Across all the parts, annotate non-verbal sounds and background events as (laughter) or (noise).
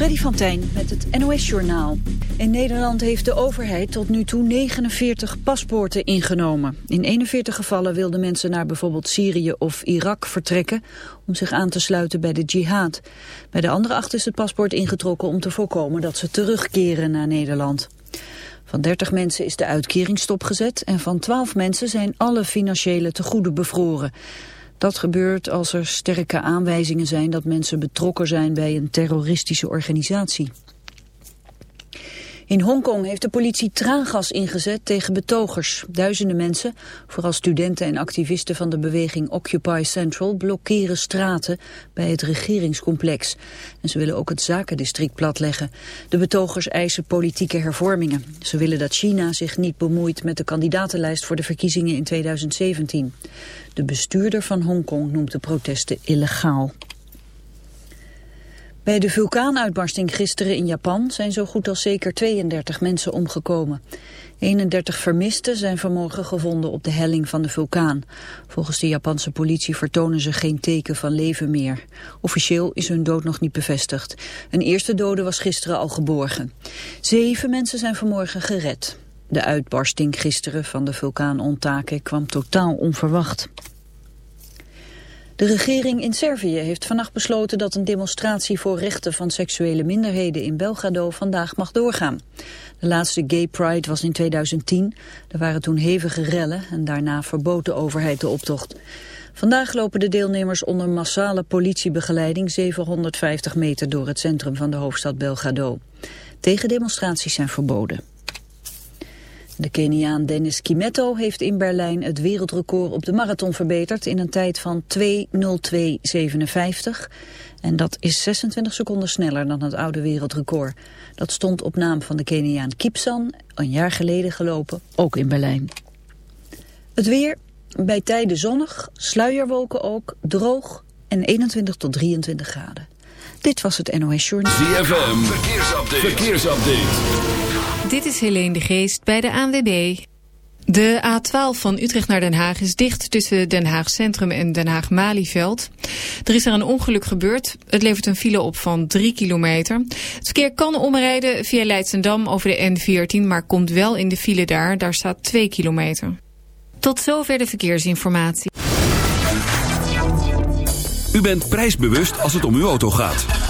Freddy van Tijn met het NOS-journaal. In Nederland heeft de overheid tot nu toe 49 paspoorten ingenomen. In 41 gevallen wilden mensen naar bijvoorbeeld Syrië of Irak vertrekken... om zich aan te sluiten bij de jihad. Bij de andere acht is het paspoort ingetrokken om te voorkomen dat ze terugkeren naar Nederland. Van 30 mensen is de uitkering stopgezet... en van 12 mensen zijn alle financiële tegoeden bevroren... Dat gebeurt als er sterke aanwijzingen zijn dat mensen betrokken zijn bij een terroristische organisatie. In Hongkong heeft de politie traangas ingezet tegen betogers. Duizenden mensen, vooral studenten en activisten van de beweging Occupy Central, blokkeren straten bij het regeringscomplex. En ze willen ook het zakendistrict platleggen. De betogers eisen politieke hervormingen. Ze willen dat China zich niet bemoeit met de kandidatenlijst voor de verkiezingen in 2017. De bestuurder van Hongkong noemt de protesten illegaal. Bij de vulkaanuitbarsting gisteren in Japan zijn zo goed als zeker 32 mensen omgekomen. 31 vermisten zijn vanmorgen gevonden op de helling van de vulkaan. Volgens de Japanse politie vertonen ze geen teken van leven meer. Officieel is hun dood nog niet bevestigd. Een eerste dode was gisteren al geborgen. Zeven mensen zijn vanmorgen gered. De uitbarsting gisteren van de vulkaan Ontake kwam totaal onverwacht. De regering in Servië heeft vannacht besloten dat een demonstratie voor rechten van seksuele minderheden in Belgrado vandaag mag doorgaan. De laatste Gay Pride was in 2010. Er waren toen hevige rellen en daarna verbood de overheid de optocht. Vandaag lopen de deelnemers onder massale politiebegeleiding 750 meter door het centrum van de hoofdstad Belgrado. Tegendemonstraties zijn verboden. De Keniaan Dennis Kimetto heeft in Berlijn het wereldrecord op de marathon verbeterd in een tijd van 2.02.57. En dat is 26 seconden sneller dan het oude wereldrecord. Dat stond op naam van de Keniaan Kipsan, een jaar geleden gelopen, ook in Berlijn. Het weer, bij tijden zonnig, sluierwolken ook, droog en 21 tot 23 graden. Dit was het NOS Journal. ZFM, verkeersupdate. verkeersupdate. Dit is Helene de Geest bij de ANWB. De A12 van Utrecht naar Den Haag is dicht tussen Den Haag Centrum en Den Haag Malieveld. Er is er een ongeluk gebeurd. Het levert een file op van 3 kilometer. Het verkeer kan omrijden via Leidsendam over de N14, maar komt wel in de file daar. Daar staat 2 kilometer. Tot zover de verkeersinformatie. U bent prijsbewust als het om uw auto gaat.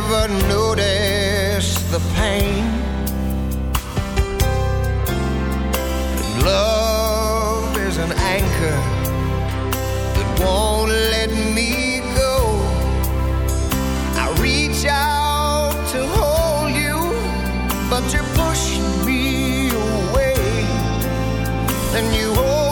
Never notice the pain. And love is an anchor that won't let me go. I reach out to hold you, but you push me away. And you always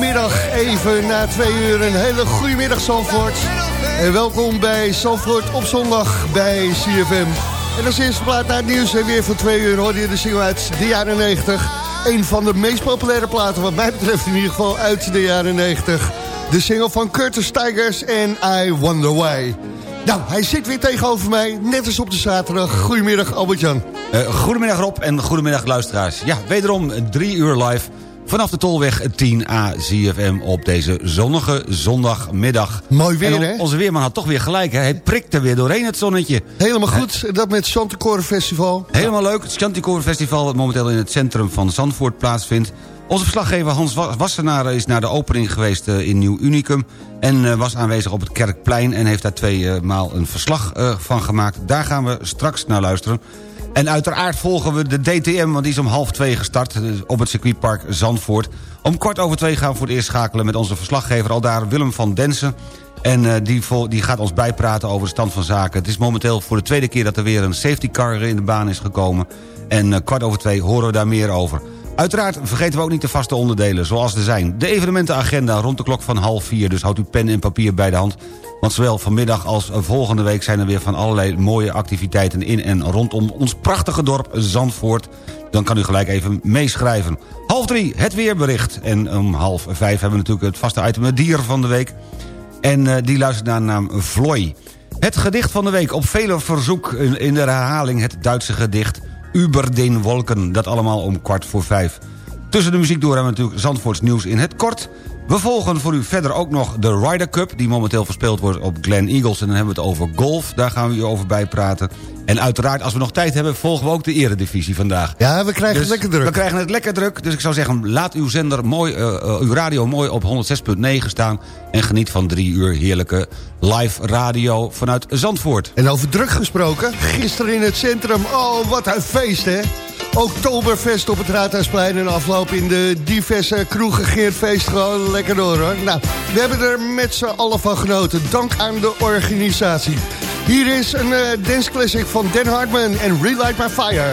is zondagmiddag, even na twee uur. Een hele goede middag. En welkom bij Zandvoort op zondag bij CFM. En als eerste plaat naar het nieuws en weer voor twee uur... hoor je de single uit de jaren 90. Een van de meest populaire platen, wat mij betreft in ieder geval, uit de jaren 90. De single van Curtis Tigers en I Wonder Why. Nou, hij zit weer tegenover mij, net als op de zaterdag. Goedemiddag, Albert-Jan. Eh, goedemiddag Rob en goedemiddag luisteraars. Ja, wederom drie uur live vanaf de Tolweg 10A ZFM op deze zonnige zondagmiddag. Mooi weer, on- hè? Onze weerman had toch weer gelijk, hè? Hij prikt er weer doorheen het zonnetje. Helemaal goed, dat met het Chantecore Festival. Helemaal leuk. Het Chanticoor Festival dat momenteel in het centrum van Zandvoort plaatsvindt. Onze verslaggever Hans Wa- Wassenaar is naar de opening geweest eh, in Nieuw Unicum... en eh, was aanwezig op het Kerkplein en heeft daar twee maal een verslag eh, van gemaakt. Daar gaan we straks naar luisteren. En uiteraard volgen we de DTM, want die is om half twee gestart... eh, op het circuitpark Zandvoort. Om kwart over twee gaan we voor het eerst schakelen met onze verslaggever... aldaar Willem van Densen. En eh, die, die gaat ons bijpraten over de stand van zaken. Het is momenteel voor de tweede keer dat er weer een safety car in de baan is gekomen. En eh, kwart over twee horen we daar meer over. Uiteraard vergeten we ook niet de vaste onderdelen, zoals er zijn. De evenementenagenda rond de klok van half vier. Dus houdt u pen en papier bij de hand. Want zowel vanmiddag als volgende week zijn er weer van allerlei mooie activiteiten... in en rondom ons prachtige dorp Zandvoort. Dan kan u gelijk even meeschrijven. Half drie, het weerbericht. En om half vijf hebben we natuurlijk het vaste item... het dier van de week. En eh, die luistert naar de naam Vloy. Het gedicht van de week op vele verzoek in de herhaling... het Duitse gedicht Über den Wolken. Dat allemaal om kwart voor vijf. Tussen de muziek door hebben we natuurlijk Zandvoorts nieuws in het kort. We volgen voor u verder ook nog de Ryder Cup... die momenteel verspeeld wordt op Glen Eagles. En dan hebben we het over golf, daar gaan we u over bijpraten. En uiteraard, als we nog tijd hebben, volgen we ook de eredivisie vandaag. Ja, we krijgen Dus het lekker druk. We krijgen het lekker druk, dus ik zou zeggen... laat uw zender mooi, eh, eh, uw radio mooi op 106.9 staan... en geniet van drie uur heerlijke live radio vanuit Zandvoort. En over druk gesproken, gisteren in het centrum, oh wat een feest hè. Oktoberfest op het Raadhuisplein en afloop in de diverse kroegen Geertfeest gewoon lekker door hoor. Nou, we hebben er met z'n allen van genoten, dank aan de organisatie. Hier is een eh, dance classic van Dan Hartman en Relight My Fire.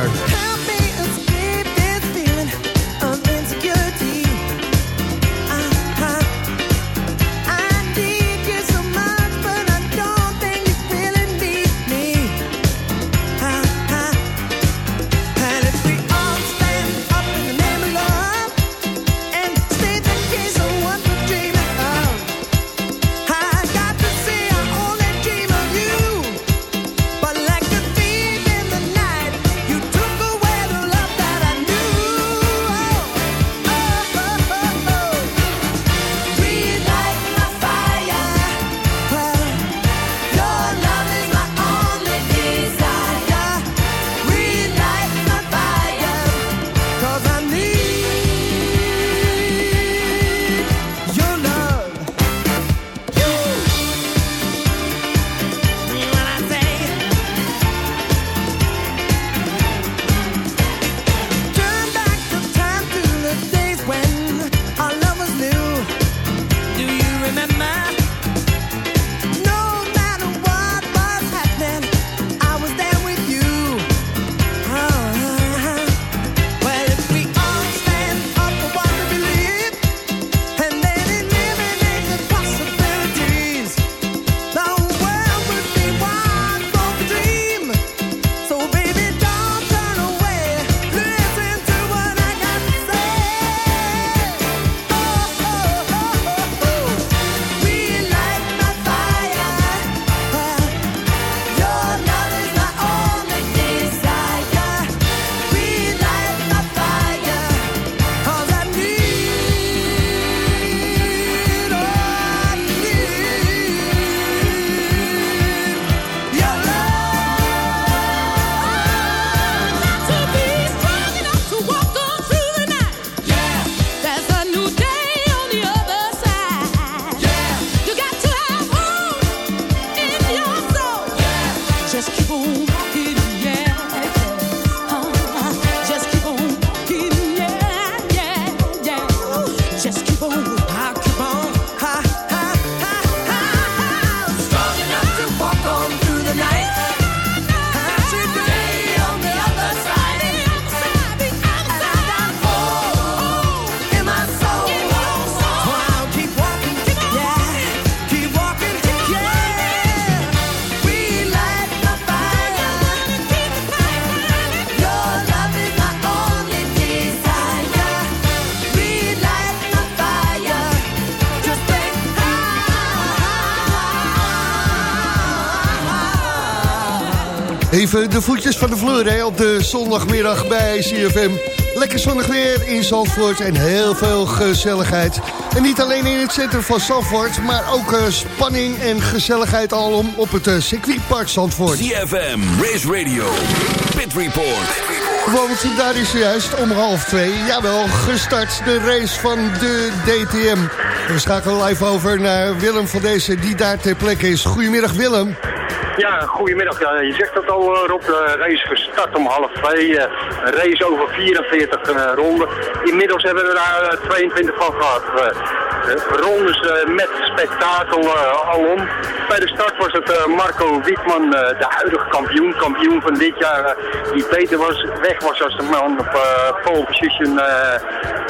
Even de voetjes van de vloer hè, op de zondagmiddag bij CFM. Lekker zonnig weer in Zandvoort en heel veel gezelligheid. En niet alleen in het centrum van Zandvoort, maar ook eh, spanning en gezelligheid alom op het uh, circuitpark Zandvoort. CFM, Race Radio, Pit Report. Want daar is juist om half twee, jawel, gestart de race van de DTM. We schakelen live over naar Willem van deze, die daar ter plekke is. Goedemiddag Willem. Ja, goedemiddag. Ja, je zegt het al, eh, Rob. De race gestart om half twee. eh, een race over 44 eh, ronden. Inmiddels hebben we daar eh, 22 van gehad. Eh, eh, rondes met spektakel alom. Bij de start was het eh, Marco Wiekman, eh, de huidige kampioen. Kampioen van dit jaar. eh, die beter was, weg was als de man op pole position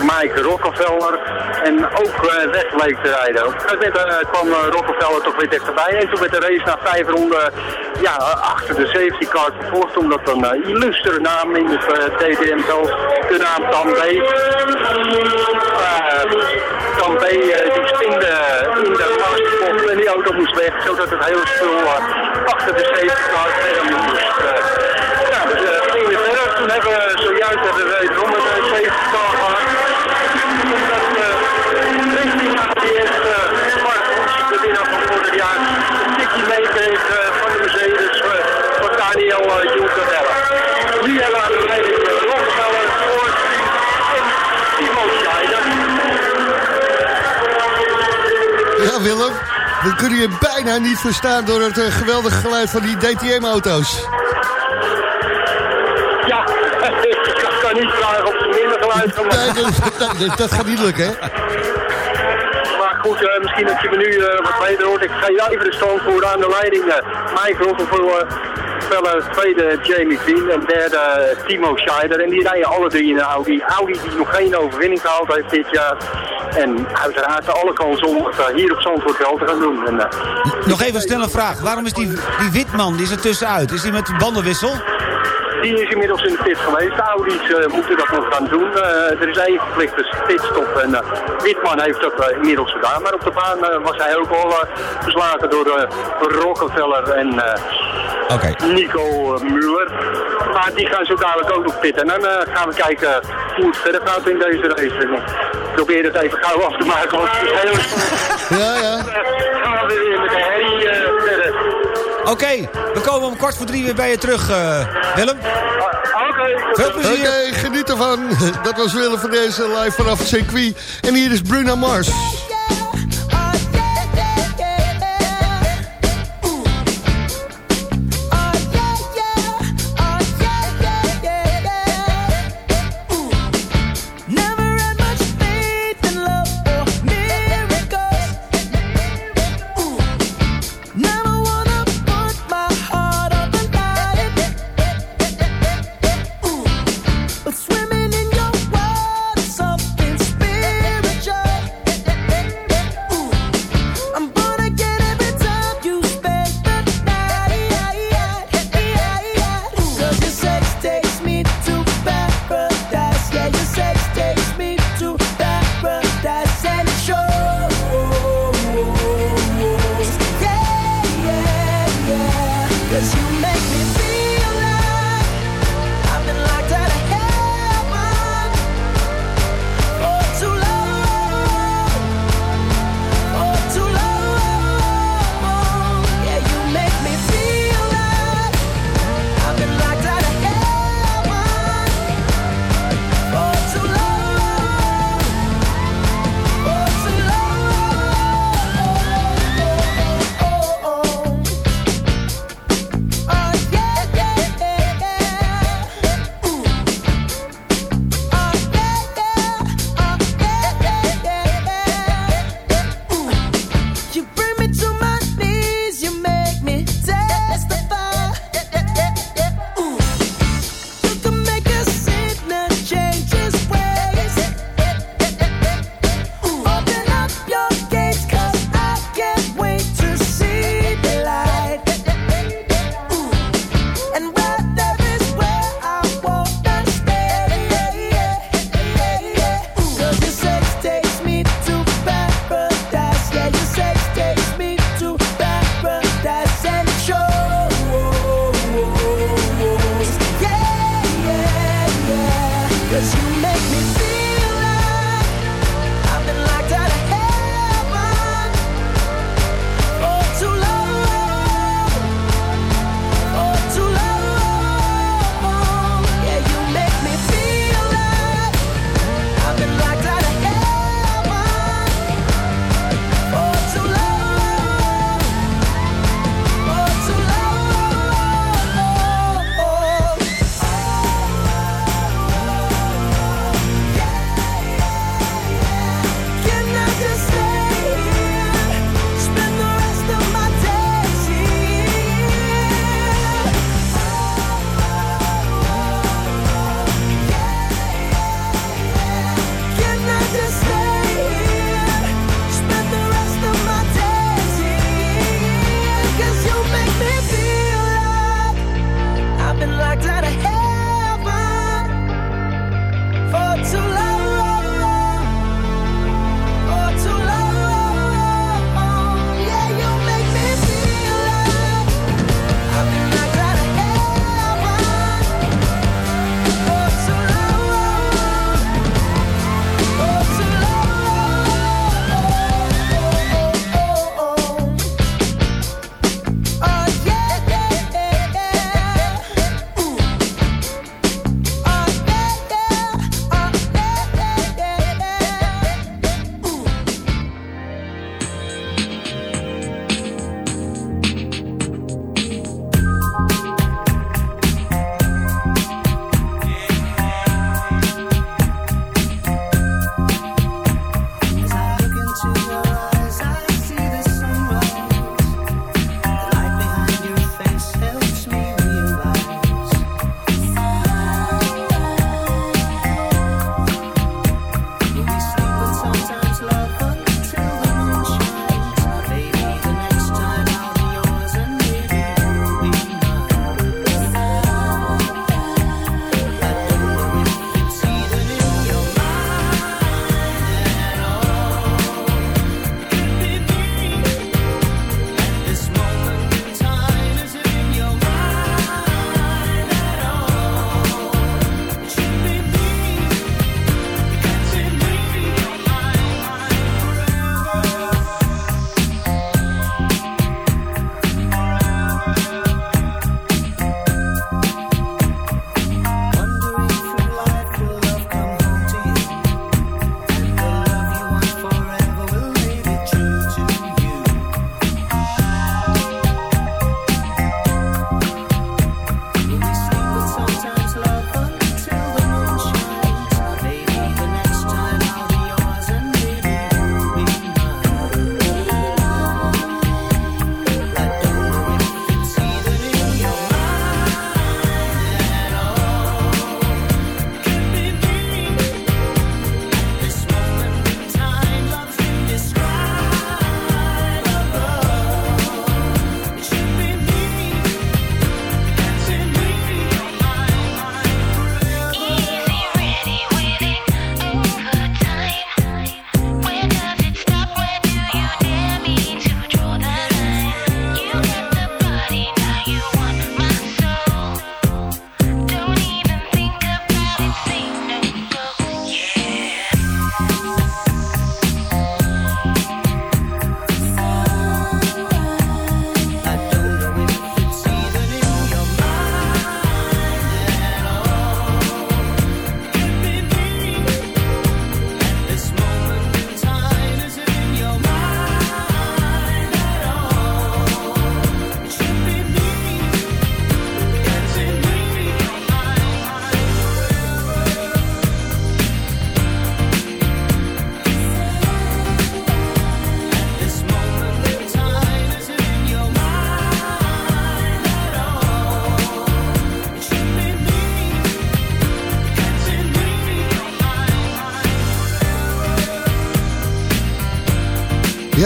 Mike Rockefeller. En ook weg bleek te rijden. Eh, kwam Rockefeller toch weer dichterbij. En toen werd de race na vijf ronden ja, achter de safety car vervolgd. Omdat een illustere naam in uh, TDM zelfs, de naam Tam B. Uh, Tam B die, spinde in de en die auto moest weg, zodat het spul eh, achter de safety verder moest. eh. ja, dus gingen we verder. Toen hebben we zojuist hebben we wederom een uh, safety car gehad. Omdat uh, richting ADS uh, Mark Ons, de winnaar van vorig jaar, een tikje meekreeg van de Mercedes van Daniel uh, Juncarella. Nu hebben we de. Ja, Willem. We kunnen je bijna niet verstaan door het eh, geweldige geluid van die DTM-auto's. Ja, (laughs) ik kan niet vragen of ze minder geluid maken. Nee, dat, dat- dat gaat niet lukken, hè? Maar goed, eh, misschien dat je me nu eh, wat beter hoort. Ik ga even de stand voor aan de leiding. eh Mike Rottenville, Veller, tweede Jamie Green en derde Timo Scheider. En die rijden alle drie in de Audi. Audi die nog geen overwinning gehaald heeft dit jaar. En uiteraard alle kans om het eh, hier op Zandvoort wel te gaan doen. En, eh, Nog even een snelle vraag. Waarom is die, die Witman, die is er tussenuit? Is die met de bandenwissel? Die is inmiddels in de pit geweest. De Audi's eh, moeten dat nog gaan doen. Er is één verplichte pitstop en Witman heeft dat inmiddels gedaan. Maar op de baan was hij ook al verslagen door Rockefeller en. Nico Muller. Maar die gaan zo dadelijk ook nog pitten. En dan eh, gaan we kijken hoe het verder gaat in deze race. Ik probeer het even gauw af te maken, want het is heel. Ja, ja. Eh, gaan we weer met de herrie eh, verder. Oké, we komen om kwart voor drie weer bij je terug, eh, Willem. Ah, Oké. Veel Oké, plezier. geniet ervan. (laughs) Dat was Willem van deze live vanaf het circuit. En hier is Bruno Mars.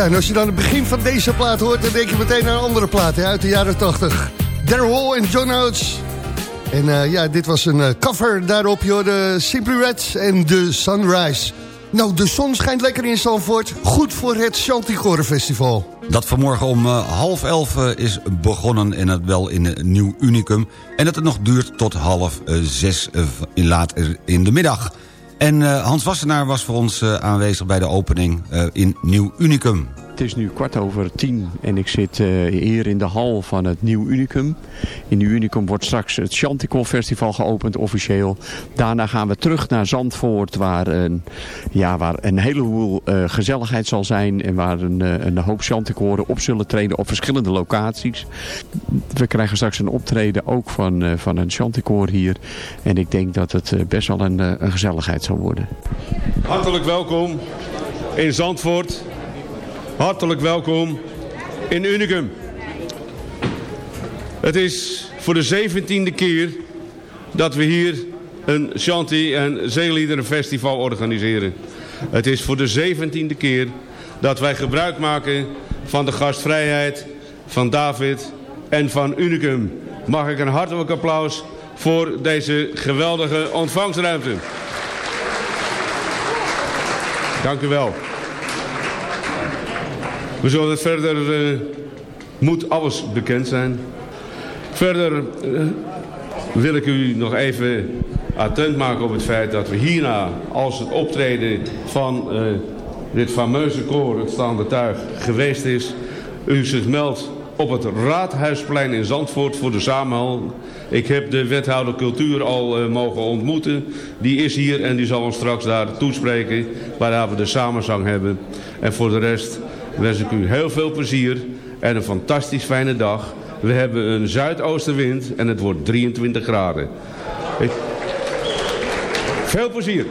Als je dan het begin van deze plaat hoort... dan denk je meteen aan een andere plaat uit de jaren 80. Daryl en John Oates. En uh, ja, dit was een uh, cover daarop, joh, de Simply Red en de Sunrise. Nou, de zon schijnt lekker in Zandvoort. Goed voor het Chanticore Festival. Dat vanmorgen om uh, half elf is begonnen en het wel in een nieuw unicum. En dat het nog duurt tot half zes in later in de middag. En uh, Hans Wassenaar was voor ons uh, aanwezig bij de opening uh, in Nieuw Unicum. Is nu kwart over tien en ik zit hier in de hal van het Nieuw Unicum. In Nieuw Unicum wordt straks het Chanticon Festival geopend officieel. Daarna gaan we terug naar Zandvoort waar een, ja, waar een heleboel gezelligheid zal zijn. En waar een, een hoop Chanticoren op zullen treden op verschillende locaties. We krijgen straks een optreden ook van, van een Chanticoor hier. En ik denk dat het best wel een, een gezelligheid zal worden. Hartelijk welkom in Zandvoort. Hartelijk welkom in Unicum. Het is voor de zeventiende keer dat we hier een Shanti- en Zeeliederenfestival organiseren. Het is voor de zeventiende keer dat wij gebruik maken van de gastvrijheid van David en van Unicum. Mag ik een hartelijk applaus voor deze geweldige ontvangstruimte. Dank u wel. We zullen verder... Uh, moet alles bekend zijn. Verder uh, wil ik u nog even attent maken op het feit dat we hierna... als het optreden van uh, dit fameuze koor, het staande tuig, geweest is... u zich meldt op het Raadhuisplein in Zandvoort voor de samenhang. Ik heb de wethouder cultuur al mogen ontmoeten. Die is hier en die zal ons straks daar toespreken waar we de samenzang hebben. En voor de rest wens ik u heel veel plezier en een fantastisch fijne dag. We hebben een zuidoostenwind en het wordt 23 graden. Veel plezier.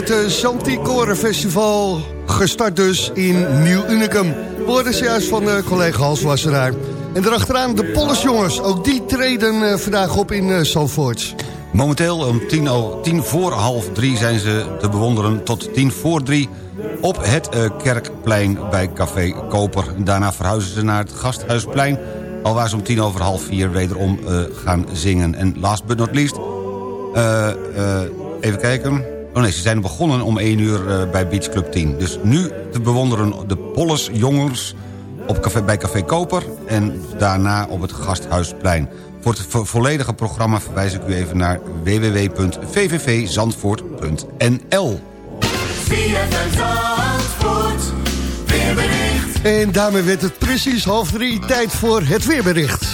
Het uh, Chanticore Festival. Gestart dus in Nieuw Unicum. We hoorden ze juist van uh, collega Hans Wassenaar. En daarachteraan de Pollersjongens. Ook die treden uh, vandaag op in Zandvoort. Momenteel om tien, tien, voor half drie zijn ze te bewonderen tot tien voor drie... op het Kerkplein bij Café Koper. Daarna verhuizen ze naar het Gasthuisplein... alwaar ze om tien over half vier wederom gaan zingen. En last but not least... even kijken... Oh nee, ze zijn begonnen om 1 uur uh, bij Beach Club 10. Dus nu te bewonderen de Polles jongens op café, bij Café Koper... en daarna op het Gasthuisplein. Voor het vo volledige programma verwijs ik u even naar www.vvvzandvoort.nl En daarmee werd het precies half drie tijd voor het weerbericht.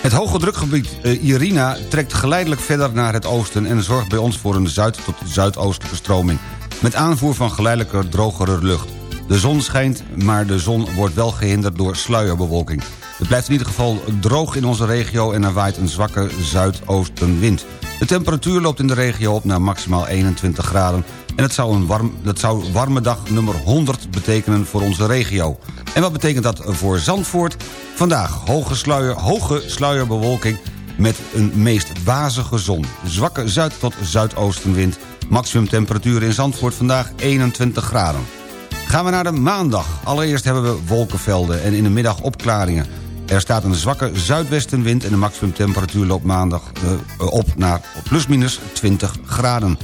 Het hoge drukgebied uh, Irina trekt geleidelijk verder naar het oosten... en zorgt bij ons voor een zuid- tot zuidoostelijke stroming... met aanvoer van geleidelijke drogere lucht. De zon schijnt, maar de zon wordt wel gehinderd door sluierbewolking. Het blijft in ieder geval droog in onze regio... en er waait een zwakke zuidoostenwind. De temperatuur loopt in de regio op naar maximaal 21 graden... en het zou een warm, dat zou warme dag nummer 100 betekenen voor onze regio. En wat betekent dat voor Zandvoort? Vandaag hoge, sluier, hoge sluierbewolking met een meest wazige zon. Zwakke zuid- tot zuidoostenwind. Maximum temperatuur in Zandvoort vandaag 21 graden. Gaan we naar de maandag. Allereerst hebben we wolkenvelden en in de middag opklaringen. Er staat een zwakke zuidwestenwind en de maximumtemperatuur loopt maandag uh, op naar plusminus 20 graden.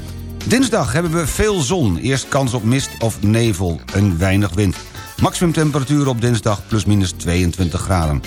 Dinsdag hebben we veel zon. Eerst kans op mist of nevel en weinig wind. Maximumtemperatuur op dinsdag plusminus 22 graden.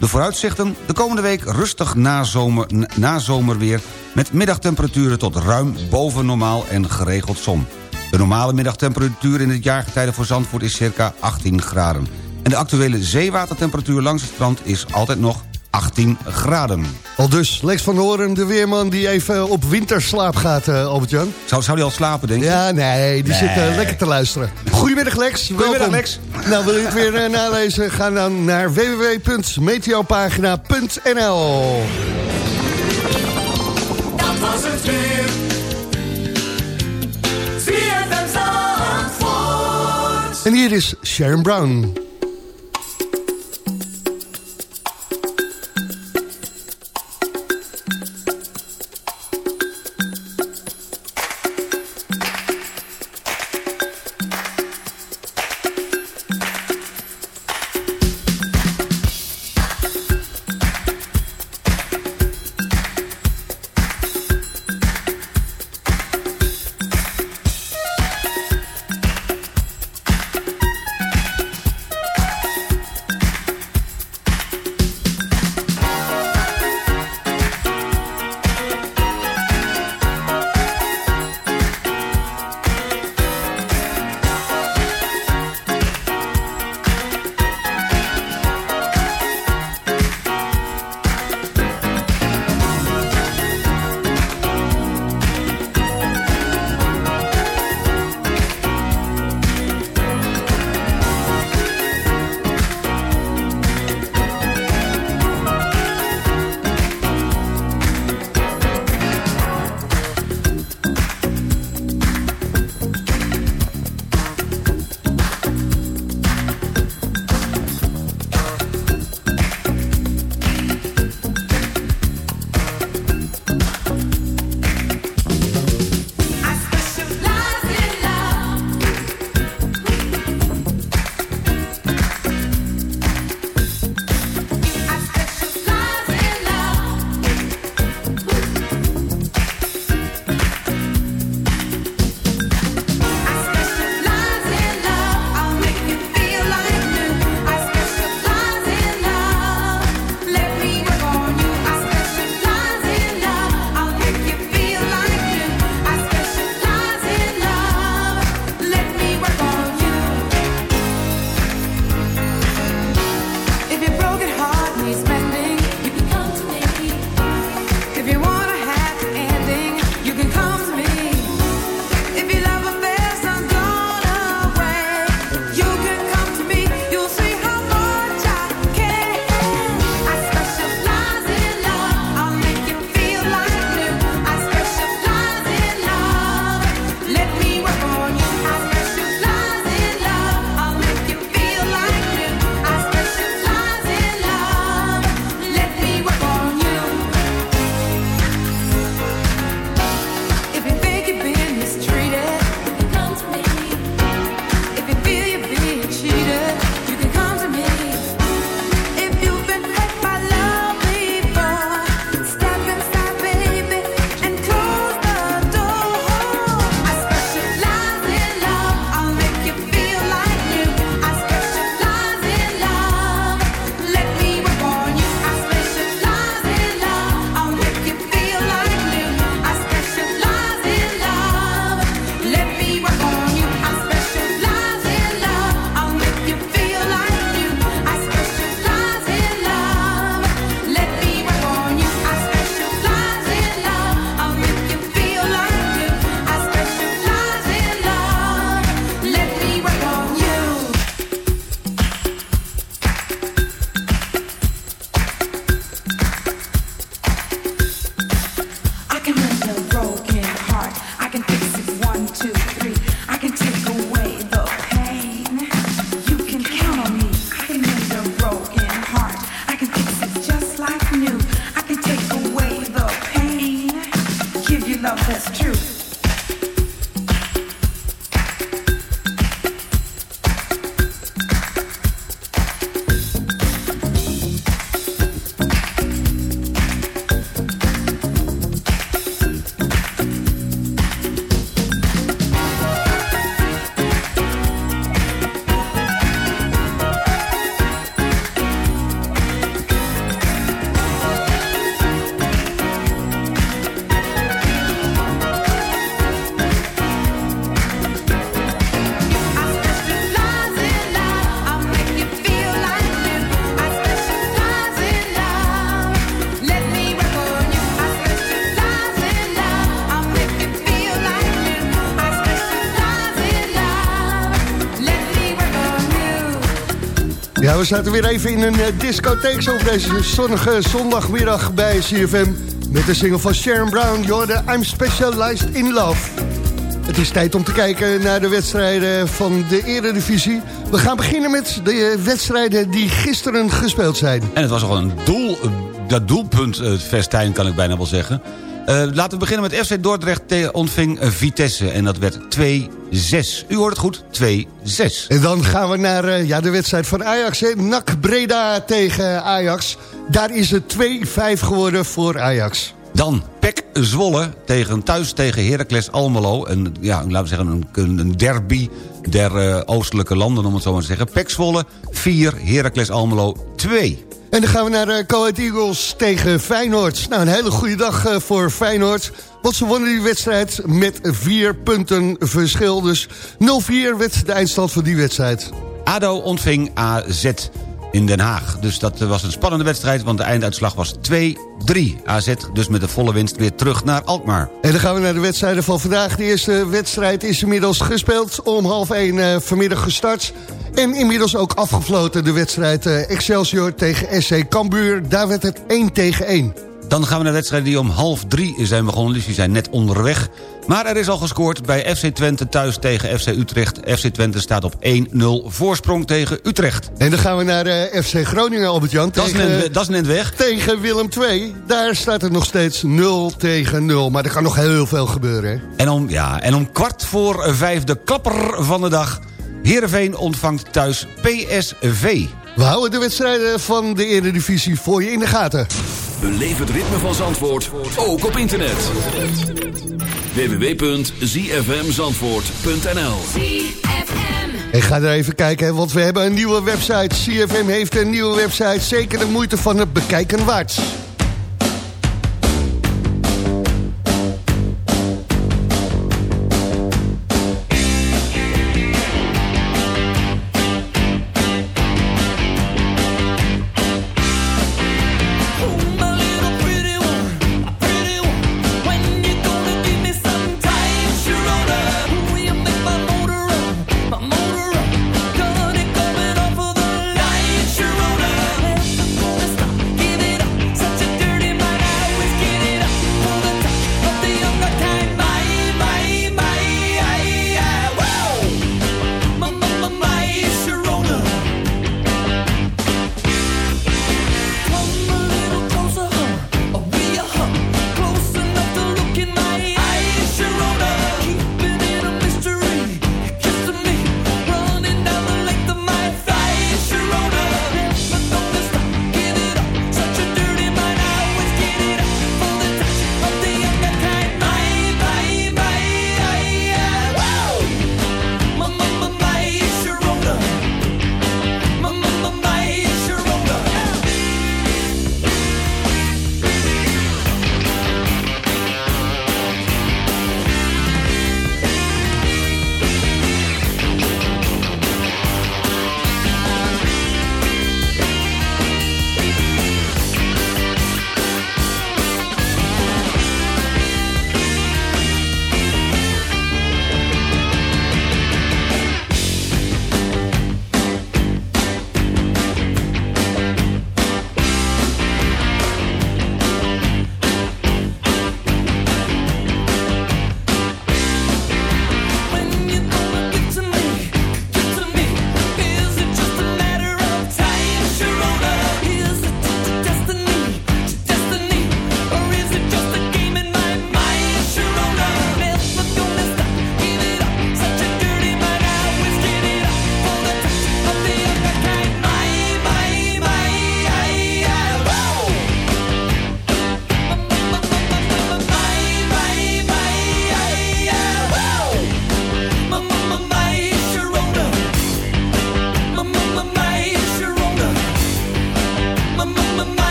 De vooruitzichten, de komende week rustig nazomer, nazomerweer... met middagtemperaturen tot ruim boven normaal en geregeld zon. De normale middagtemperatuur in het jaargetijde voor Zandvoort is circa 18 graden. En de actuele zeewatertemperatuur langs het strand is altijd nog 18 graden. Al dus, Lex van Horen, de weerman die even op winterslaap gaat, uh, Albert-Jan. Zou, zou die al slapen, denk je? Ja, nee, die Nee. zit uh, lekker te luisteren. Goedemiddag, Lex. Goedemiddag, Welkom. Lex. Nou, wil je het weer uh, nalezen? Ga dan naar www.meteopagina.nl Dat was het weer. En hier is Sharon Brown. That's true. We zaten weer even in een uh, discotheek zo deze zonnige zondagmiddag bij CFM. Met de single van Sharon Brown, Jordan, I'm Specialized in Love. Het is tijd om te kijken naar de wedstrijden van de Eredivisie. We gaan beginnen met de wedstrijden die gisteren gespeeld zijn. En het was al een doel, dat doelpunt festijn kan ik bijna wel zeggen. Laten we beginnen met FC Dordrecht ontving Vitesse. En dat werd 2-6. U hoort het goed, 2-6. En dan gaan we naar uh, ja, de wedstrijd van Ajax. Hè? NAC Breda tegen Ajax. Daar is het 2-5 geworden voor Ajax. Dan Pek Zwolle tegen, thuis tegen Heracles Almelo. Een, ja, laten we zeggen een, een derby der uh, oostelijke landen, om het zo maar te zeggen. Pek Zwolle 4, Heracles Almelo 2. En dan gaan we naar de Coed Eagles tegen Feyenoord. Nou, een hele goede dag uh, voor Feyenoord. Want ze wonnen die wedstrijd met vier punten verschil. Dus 0-4 werd de eindstand van die wedstrijd. ADO ontving AZ in Den Haag. Dus dat was een spannende wedstrijd, want de einduitslag was 2-3. AZ dus met de volle winst weer terug naar Alkmaar. En dan gaan we naar de wedstrijden van vandaag. De eerste wedstrijd is inmiddels gespeeld, om half 1 uh, vanmiddag gestart. En inmiddels ook afgefloten de wedstrijd uh, Excelsior tegen SC Cambuur. Daar werd het 1 tegen 1. Dan gaan we naar de wedstrijden die om half drie zijn begonnen. Dus die zijn net onderweg. Maar er is al gescoord bij FC Twente thuis tegen FC Utrecht. FC Twente staat op 1-0 voorsprong tegen Utrecht. En dan gaan we naar uh, FC Groningen, Albert-Jan. Dat, dat is net weg. Tegen Willem II. Daar staat het nog steeds 0 tegen 0. Maar er kan nog heel veel gebeuren. Hè? En om, ja, en om kwart voor vijf de klapper van de dag... Heerenveen ontvangt thuis PSV. We houden de wedstrijden van de Eredivisie voor je in de gaten. Beleef het ritme van Zandvoort, ook op internet. www.zfmzandvoort.nl Ik ga er even kijken, want we hebben een nieuwe website. CFM heeft een nieuwe website. Zeker de moeite van het bekijken waard.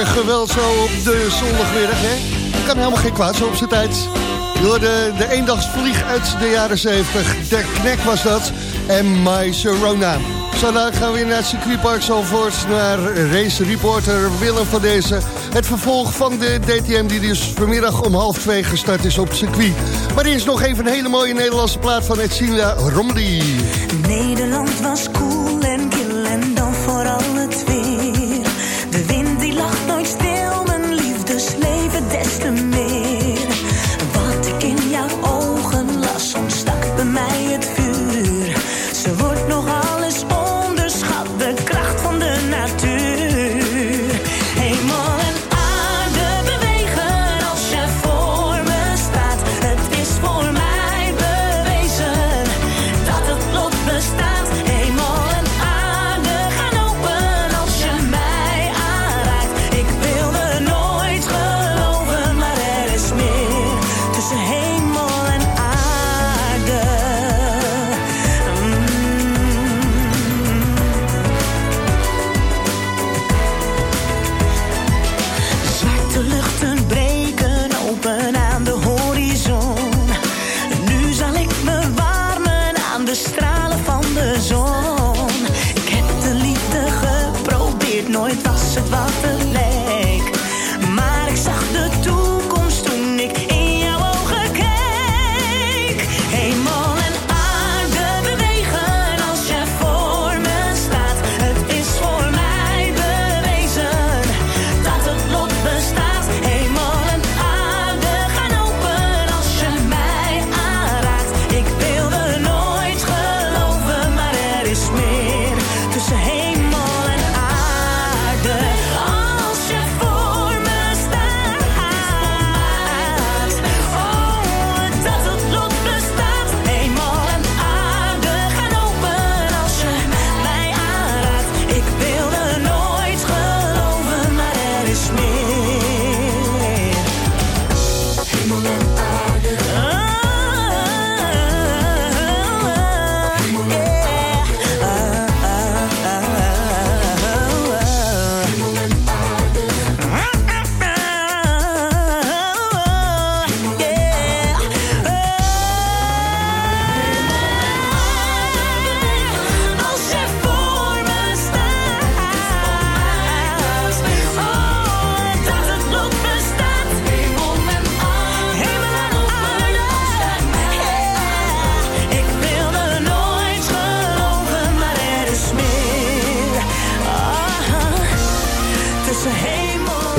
Geweld zo op de zondagmiddag, hè? Dat kan helemaal geen kwaad zo op zijn tijd. Door de, de eendagsvlieg uit de jaren 70. De knek was dat. En My Sharona. Zo gaan we weer naar het circuitpark Zalvoort. Naar race reporter Willem van deze. Het vervolg van de DTM die dus vanmiddag om half twee gestart is op circuit. Maar eerst nog even een hele mooie Nederlandse plaat van Edcilia Romli. Nederland was cool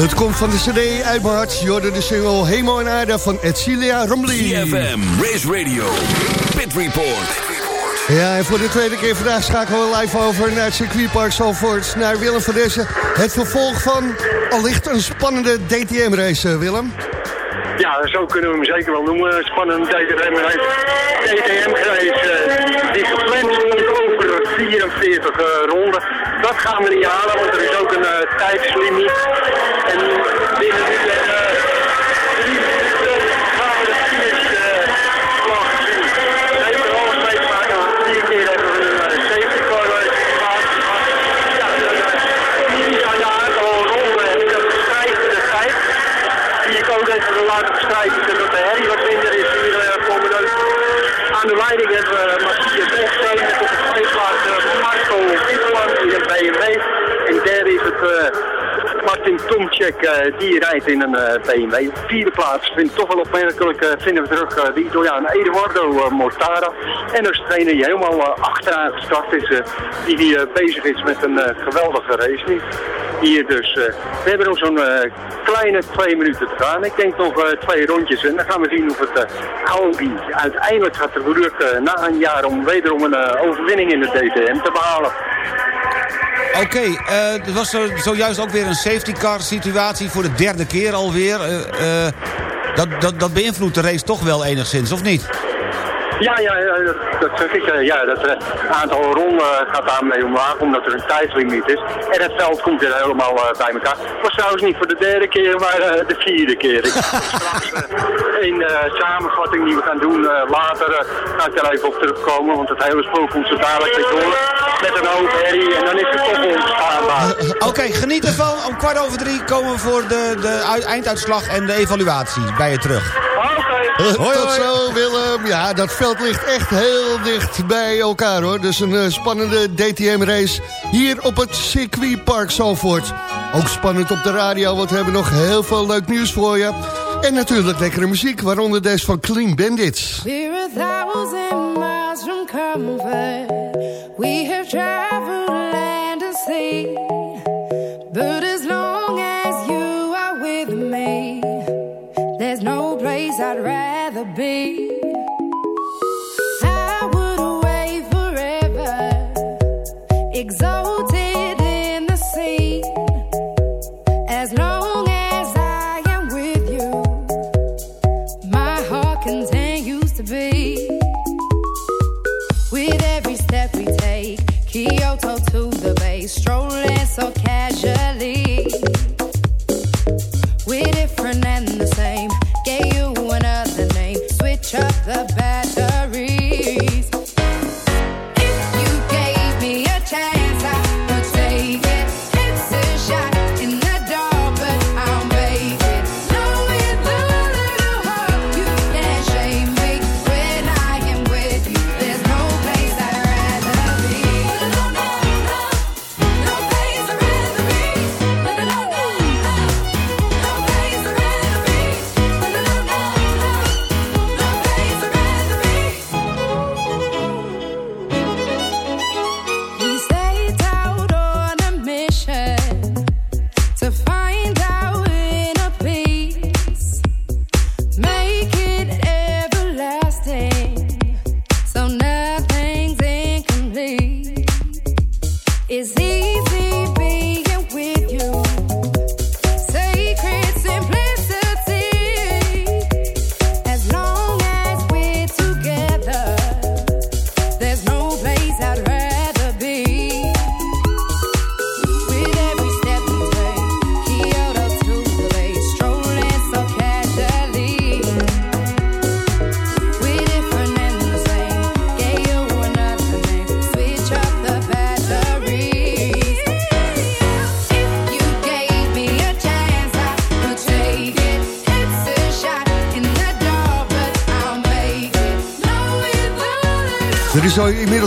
Het komt van de cd uit mijn hart. Je de single Hemel en Aarde van Edcilia Romli. CFM, Race Radio, Pit Report. Ja, en voor de tweede keer vandaag schakelen we live over naar het circuitpark Zalvoort. Naar Willem van Dessen. Het vervolg van allicht een spannende DTM-race, eh, Willem. Ja, zo kunnen we hem zeker wel noemen. Spannend DTM race. DTM race eh, die gepland 44 eh, ronden. Dat gaan we niet halen, want er is ook een eh, tijdslimiet. En binnen nu Martin eh, die rijdt in een eh, BMW. Vierde plaats vind ik toch wel opmerkelijk, eh, vinden we terug de Italiaan Eduardo Mortara. En dus trainer die helemaal achteraan gestart is, die, die bezig is met een geweldige race. Hier dus, eh, we hebben nog zo'n eh, kleine twee minuten te gaan. Ik denk nog eh, twee rondjes en dan gaan we zien of het Audi uiteindelijk gaat lukken na een jaar om wederom een overwinning in de DTM te behalen. Oké, eh, er was zo, zojuist ook weer een safety car situatie voor de derde keer alweer. Dat, dat, dat beïnvloedt de race toch wel enigszins, of niet? Ja, ja, dat, zeg ik. eh, Ja, dat eh, aantal ronden gaat daarmee omlaag, omdat er een tijdslimiet is. En het veld komt weer helemaal eh, bij elkaar. Was trouwens niet voor de derde keer, maar eh, de vierde keer. (laughs) Straks eh, eh, samenvatting die we gaan doen eh, later, eh, ga ik daar even op terugkomen. Want het hele spul komt zo dadelijk weer door. Met een hoop herrie en dan is het toch onbestaanbaar. Oké, geniet ervan. Om kwart over drie komen we voor de, de ui- einduitslag en de evaluatie bij je terug. Hoi, Tot zo, Willem. Ja, dat veld ligt echt heel dicht bij elkaar, hoor. Dus een eh, spannende DTM-race hier op het circuitpark Zalvoort. Ook spannend op de radio, want we hebben nog heel veel leuk nieuws voor je. En natuurlijk lekkere muziek, waaronder deze van Clean Bandits. We're a thousand miles from comfort. We have traveled land and sea. But as long as you are with me, there's no place I'd rather be. I would away forever, exalted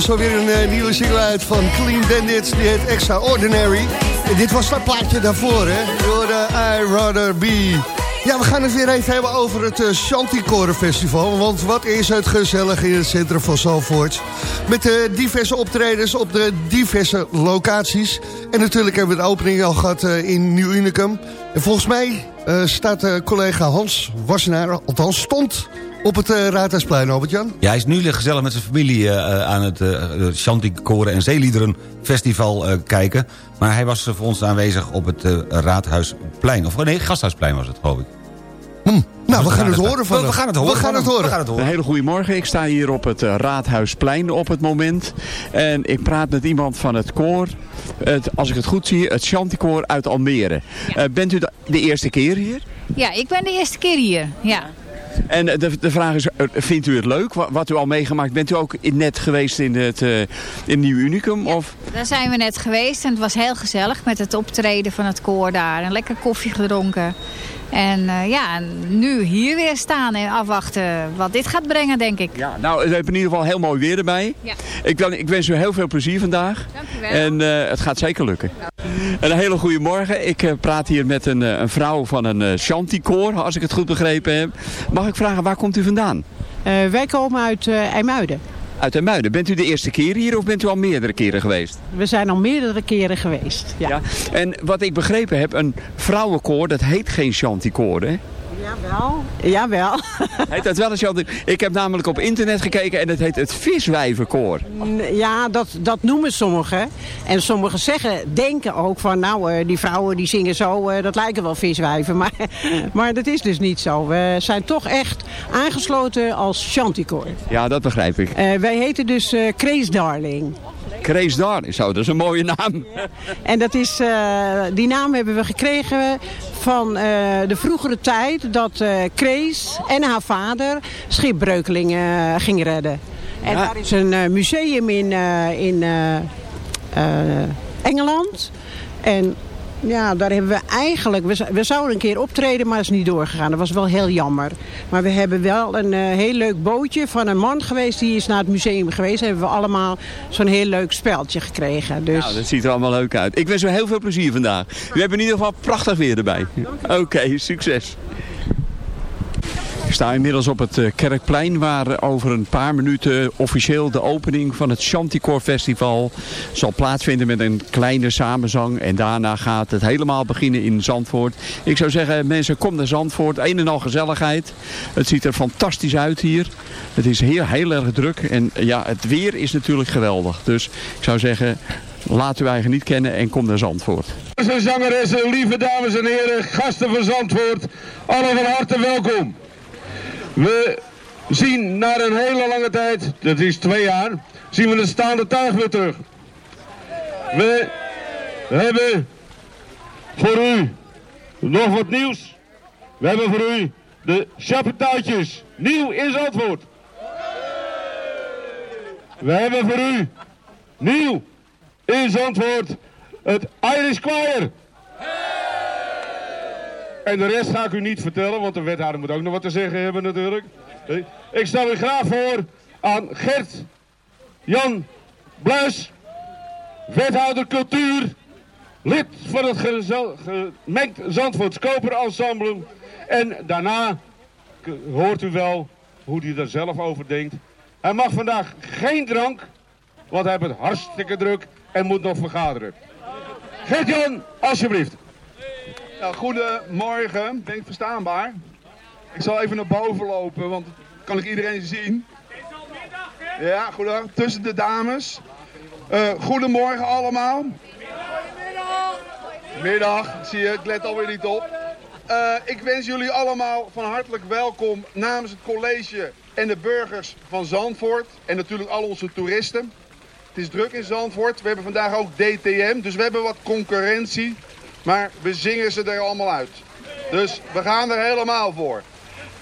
inmiddels alweer een eh, nieuwe single uit van Clean Bandits. Die heet Extraordinary. En dit was dat plaatje daarvoor, hè. Door de I Rather Be. Ja, we gaan het weer even hebben over het uh, Festival. Want wat is het gezellig in het centrum van Zalvoort. Met de diverse optredens op de diverse locaties. En natuurlijk hebben we de opening al gehad eh, in Nieuw Unicum. En volgens mij eh, staat eh, collega Hans Wassenaar, althans stond... op het eh, Raadhuisplein, Albert-Jan. Ja, hij is nu gezellig met zijn familie eh, eh, aan het uh, Chanticoren en Zeeliederen Festival eh, kijken. Maar hij was voor ons aanwezig op het eh, Raadhuisplein. Of nee, Gasthuisplein was het, geloof ik. Nou, we gaan het horen van we, we gaan het horen. We gaan het horen. We gaan het horen. Een hele goede morgen. Ik sta hier op het Raadhuisplein op het moment. En ik praat met iemand van het koor. Het, als ik het goed zie, het Chanticoor uit Almere. Eh, bent u de, de eerste keer hier? Ja, ik ben de eerste keer hier. Ja. En de, de vraag is, eh, vindt u het leuk wat, wat u al meegemaakt? Bent u ook net geweest in het eh, in Nieuw Unicum? Of? Daar zijn we net geweest en het was heel gezellig met het optreden van het koor daar. En lekker koffie gedronken. En eh, ja, nu hier weer staan en afwachten wat dit gaat brengen, denk ik. Ja, nou, we hebben in ieder geval heel mooi weer erbij. Ja. Ik, wil, ik wens u heel veel plezier vandaag. Dank u wel. En eh, het gaat zeker lukken. En een hele goede morgen. Ik eh, praat hier met een, eh, een vrouw van een uh, Chanticoor, als ik het goed begrepen heb. Mag ik vragen, waar komt u vandaan? Eh, wij komen uit uh, IJmuiden. Uit IJmuiden. Bent u de eerste keer hier of bent u al meerdere keren geweest? We zijn al meerdere keren geweest, ja. ja. En wat ik begrepen heb, een vrouwenkoor, dat heet geen Chanticoor, hè? Jawel. Jawel. (laughs) Heet dat wel een chanticoor? Ik heb namelijk op internet gekeken en het heet het Viswijvenkoor. Ja, dat, dat noemen sommigen. En sommigen zeggen, denken ook van... nou, eh, die vrouwen die zingen zo, eh, dat lijken wel viswijven. (laughs) Maar, maar dat is dus niet zo. We zijn toch echt aangesloten als chanticoor. Ja, dat begrijp ik. Eh, wij heten dus eh Craze Darling. Dar, zo, dat is een mooie naam. En dat is, eh, die naam hebben we gekregen van eh, de vroegere tijd dat Krees en haar vader schipbreukelingen ging redden. En Ja. daar is een museum in, in Engeland. En ja, daar hebben we eigenlijk... We, we zouden een keer optreden, maar is niet doorgegaan. Dat was wel heel jammer. Maar we hebben wel een eh, heel leuk bootje van een man geweest. Die is naar het museum geweest. hebben we allemaal zo'n heel leuk speldje gekregen. Dus... Nou, dat ziet er allemaal leuk uit. Ik wens u heel veel plezier vandaag. U hebt in ieder geval prachtig weer erbij. Oké, succes. Sta inmiddels op het eh, Kerkplein waar over een paar minuten officieel de opening van het Chanticoor Festival zal plaatsvinden met een kleine samenzang. En daarna gaat het helemaal beginnen in Zandvoort. Ik zou zeggen, mensen, kom naar Zandvoort. Een en al gezelligheid. Het ziet er fantastisch uit hier. Het is heel, heel erg druk. En ja, het weer is natuurlijk geweldig. Dus ik zou zeggen, laat uw eigen niet kennen en kom naar Zandvoort. en zangeressen, lieve dames en heren, gasten van Zandvoort, allen van harte welkom. We zien na een hele lange tijd, dat is twee jaar, zien we de staande tuig weer terug. We hebben voor u nog wat nieuws. We hebben voor u de chapetautjes, nieuw in Zandvoort. We hebben voor u nieuw in Zandvoort het Irish Choir. En de rest ga ik u niet vertellen, want de wethouder moet ook nog wat te zeggen hebben natuurlijk. Ik stel u graag voor aan Gert Jan Bluis, wethouder cultuur, lid van het gemengd Zandvoorts Koperensemble. En daarna hoort u wel hoe hij er zelf over denkt. Hij mag vandaag geen drank, want hij heeft het hartstikke druk en moet nog vergaderen. Gert-Jan, alsjeblieft. Goedemorgen, ben verstaanbaar? Ik zal even naar boven lopen, want dan kan ik iedereen zien. Ja, goedemorgen. Tussen de dames. Eh, goedemorgen allemaal. Middag, zie je, ik let alweer niet op. Eh, ik wens jullie allemaal van hartelijk welkom namens het college en de burgers van Zandvoort. En natuurlijk al onze toeristen. Het is druk in Zandvoort. We hebben vandaag ook DTM, dus we hebben wat concurrentie. Maar we zingen ze er allemaal uit. Dus we gaan er helemaal voor.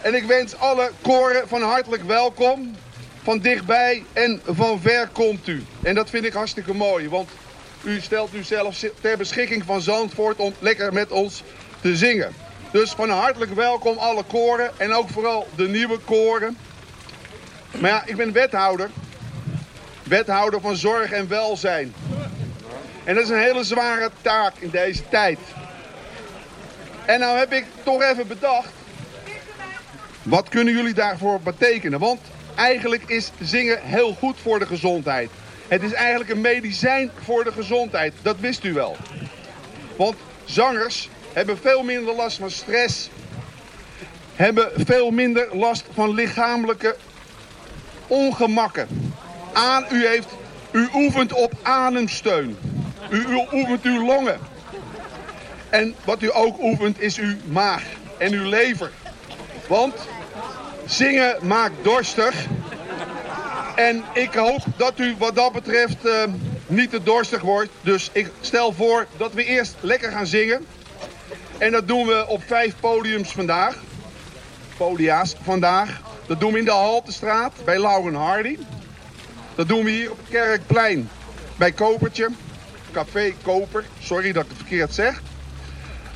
En ik wens alle koren van hartelijk welkom. Van dichtbij en van ver komt u. En dat vind ik hartstikke mooi. Want u stelt u zelf ter beschikking van Zandvoort om lekker met ons te zingen. Dus van hartelijk welkom alle koren. En ook vooral de nieuwe koren. Maar ja, ik ben wethouder. Wethouder van zorg en welzijn. En dat is een hele zware taak in deze tijd. En nou heb ik toch even bedacht. Wat kunnen jullie daarvoor betekenen? Want eigenlijk is zingen heel goed voor de gezondheid. Het is eigenlijk een medicijn voor de gezondheid. Dat wist u wel. Want zangers hebben veel minder last van stress. Hebben veel minder last van lichamelijke ongemakken. Aan, u, heeft, u oefent op ademsteun. U, oefent uw longen. En wat u ook oefent is uw maag en uw lever. Want zingen maakt dorstig. En ik hoop dat u wat dat betreft eh, niet te dorstig wordt. Dus ik stel voor dat we eerst lekker gaan zingen. En dat doen we op vijf podiums vandaag. Podia's vandaag. Dat doen we in de Haltestraat bij Lauren Hardy. Dat doen we hier op het Kerkplein bij Kopertje. Café Koper, sorry dat ik het verkeerd zeg.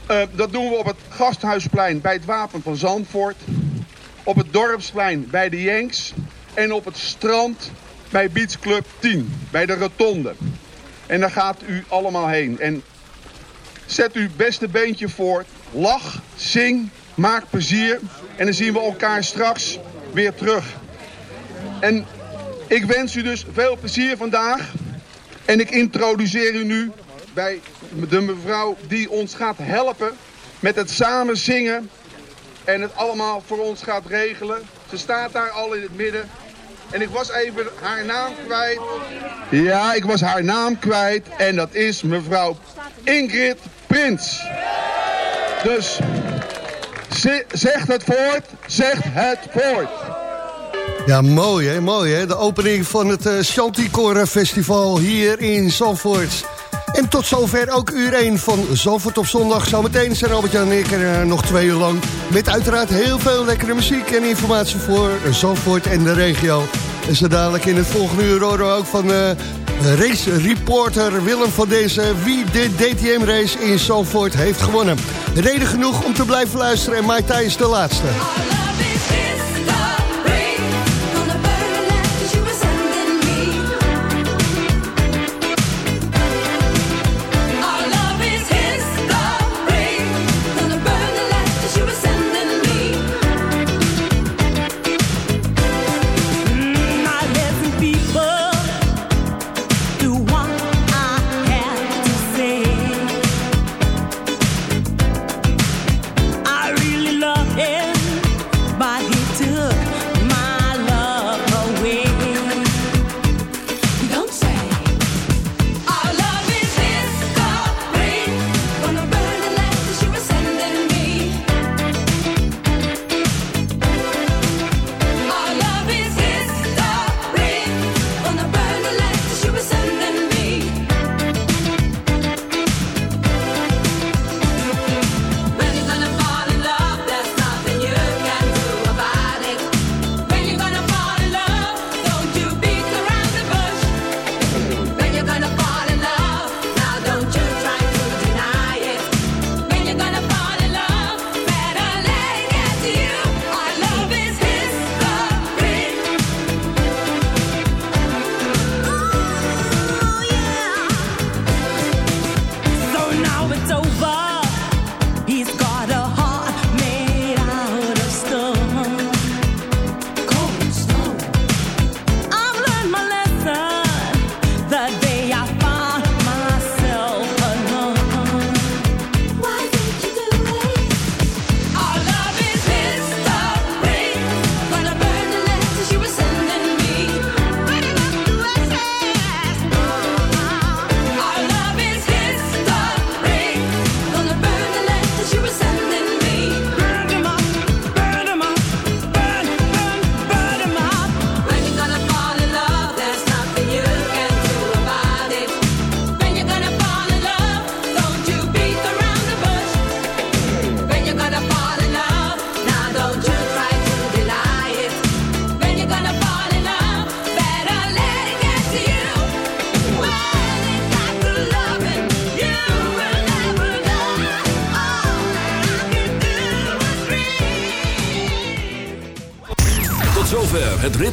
Eh, dat doen we op het Gasthuisplein bij het Wapen van Zandvoort. Op het Dorpsplein bij de Jenks. En op het strand bij Beach Club 10, bij de Rotonde. En daar gaat u allemaal heen. En zet uw beste beentje voor. Lach, zing, maak plezier. En dan zien we elkaar straks weer terug. En ik wens u dus veel plezier vandaag. En ik introduceer u nu bij de mevrouw die ons gaat helpen met het samen zingen en het allemaal voor ons gaat regelen. Ze staat daar al in het midden. En ik was even haar naam kwijt. Ja, ik was haar naam kwijt. En dat is mevrouw Ingrid Prins. Dus ze- zegt het voort, zegt het voort. Ja, mooi hè, mooi hè. De opening van het uh, Festival hier in Zandvoort. En tot zover ook uur 1 van Zandvoort op zondag. Zometeen zijn Albert-Jan en ik er uh, nog twee uur lang. Met uiteraard heel veel lekkere muziek en informatie voor Zandvoort en de regio. En zo dadelijk in het volgende uur horen we ook van uh, race reporter Willem van deze... wie de DTM-race in Zandvoort heeft gewonnen. Reden genoeg om te blijven luisteren en Thij is de laatste.